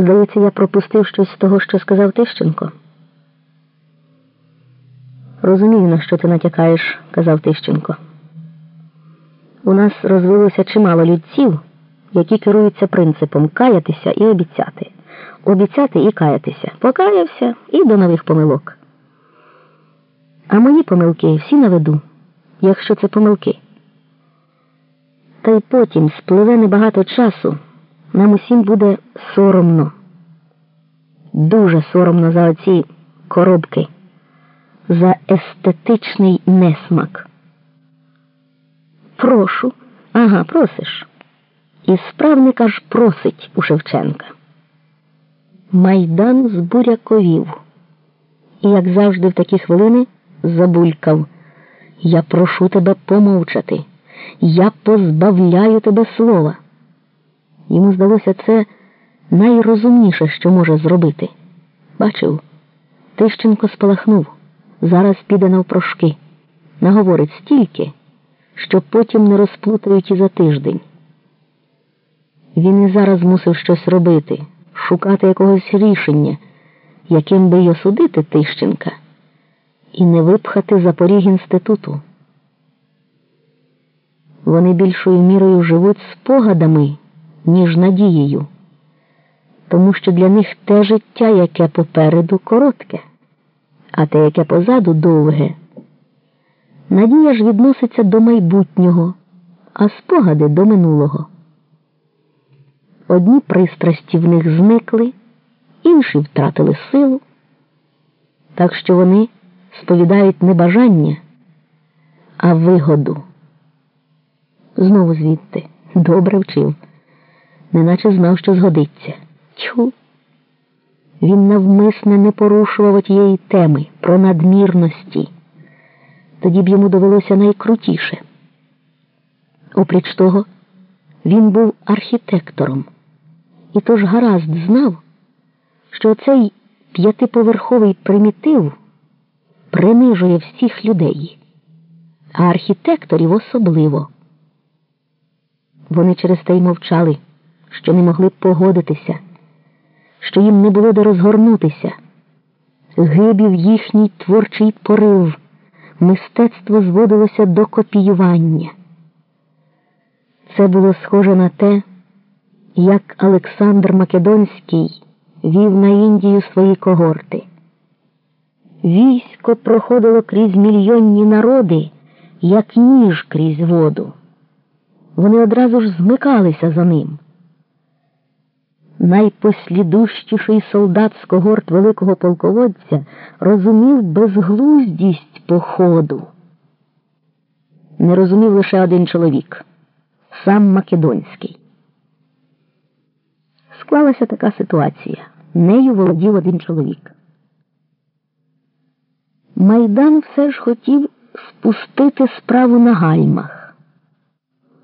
Здається, я пропустив щось з того, що сказав Тищенко. Розумію, на що ти натякаєш, казав Тищенко. У нас розвилося чимало людців, які керуються принципом каятися і обіцяти, обіцяти і каятися, покаявся і до нових помилок. А мої помилки всі наведу, якщо це помилки. Та й потім спливе небагато часу, нам усім буде соромно. Дуже соромно за оці коробки, за естетичний несмак. Прошу, ага, просиш. І справника ж просить у Шевченка. Майдан збуряковів. І, як завжди, в такі хвилини забулькав. Я прошу тебе помовчати. Я позбавляю тебе слова. Йому здалося це найрозумніше, що може зробити. Бачив, Тищенко спалахнув, зараз піде навпрошки, наговорить стільки, що потім не розплутають і за тиждень. Він і зараз мусив щось робити, шукати якогось рішення, яким би й осудити Тищенка, і не випхати Запоріг інституту. Вони більшою мірою живуть спогадами, ніж надією, тому що для них те життя, яке попереду коротке, а те, яке позаду довге. Надія ж відноситься до майбутнього, а спогади до минулого. Одні пристрасті в них зникли, інші втратили силу, так що вони сповідають не бажання, а вигоду. Знову звідти добре вчив, неначе знав, що згодиться. Тьху! Він навмисне не порушував тієї теми про надмірності. Тоді б йому довелося найкрутіше. Опріч того, він був архітектором і тож гаразд знав, що цей п'ятиповерховий примітив принижує всіх людей, а архітекторів особливо. Вони через те й мовчали, що не могли погодитися, що їм не було де розгорнутися. Гибів їхній творчий порив, мистецтво зводилося до копіювання. Це було схоже на те, як Олександр Македонський вів на Індію свої когорти. Військо проходило крізь мільйонні народи, як ніж крізь воду. Вони одразу ж змикалися за ним. Найпослідущіший солдат з когорт великого полководця розумів безглуздість походу. Не розумів лише один чоловік сам Македонський. Склалася така ситуація. Нею володів один чоловік. Майдан все ж хотів спустити справу на гальмах,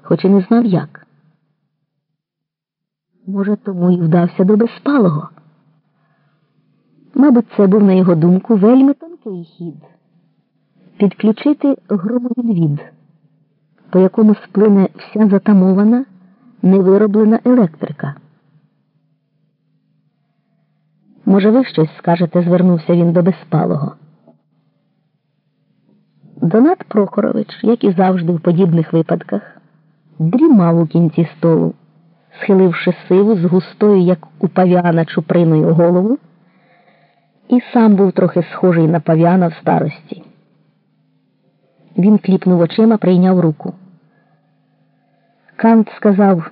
хоч і не знав як. Може, тому й вдався до безпалого. Мабуть, це був, на його думку, вельми тонкий хід підключити громовідвід, по якому сплине вся затамована, невироблена електрика. Може, ви щось скажете, звернувся він до безпалого. Донат Прохорович, як і завжди в подібних випадках, дрімав у кінці столу, схиливши сиву з густою, як у пав'яна чуприною голову, і сам був трохи схожий на пав'яна в старості. Він кліпнув очима, прийняв руку. Кант сказав,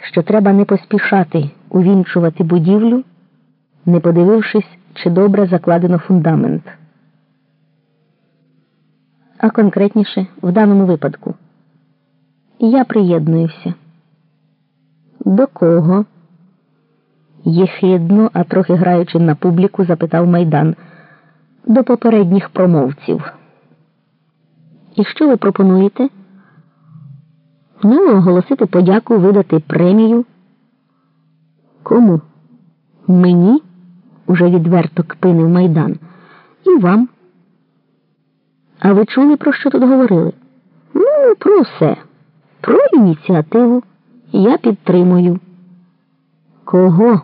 що треба не поспішати увінчувати будівлю не подивившись, чи добре закладено фундамент. А конкретніше в даному випадку я приєднуюся. До кого? Єхидно, а трохи граючи на публіку, запитав майдан до попередніх промовців. І що ви пропонуєте? Ну, оголосити подяку, видати премію. Кому? Мені? уже відверто кпинив майдан. І вам. А ви чули, про що тут говорили? Ну, про все. Про ініціативу. Я підтримую. Кого?